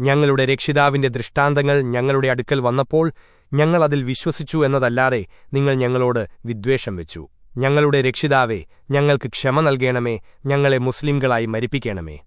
ഞങ്ങളുടെ രക്ഷിതാവിന്റെ ദൃഷ്ടാന്തങ്ങൾ ഞങ്ങളുടെ അടുക്കൽ വന്നപ്പോൾ ഞങ്ങൾ അതിൽ വിശ്വസിച്ചു എന്നതല്ലാതെ നിങ്ങൾ ഞങ്ങളോട് വിദ്വേഷം വെച്ചു. ഞങ്ങളുടെ രക്ഷിതാവേ ഞങ്ങൾക്ക് ക്ഷമ നൽകേണമേ ഞങ്ങളെ മുസ്ലിംകളായി മരിപ്പിക്കണമേ.